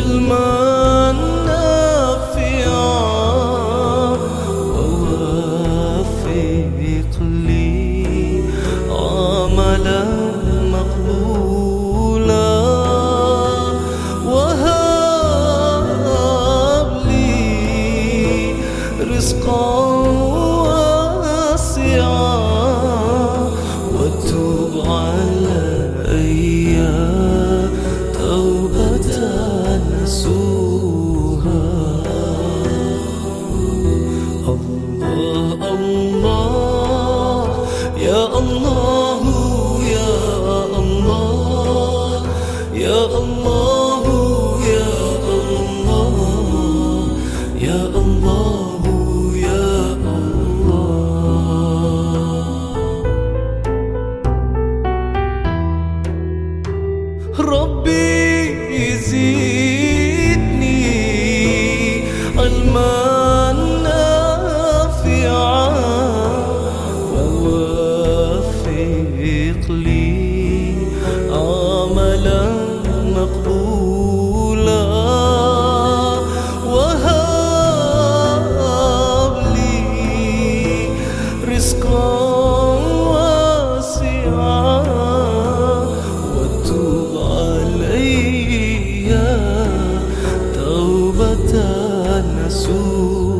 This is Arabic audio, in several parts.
علما نافعا. ووفق لي عملا مقبولا. وهب لي رزقا واسعا. الله يا الله يا الله يا الله يا الله يا الله ربي زدني ووفق لي عملا مقبولا. وهب لي رزقا واسعا. وتب علي توبة نسوها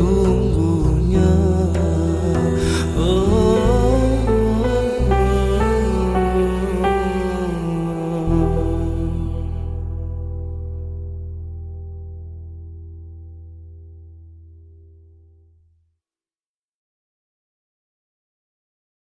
sesungguhnya oh. oh, oh.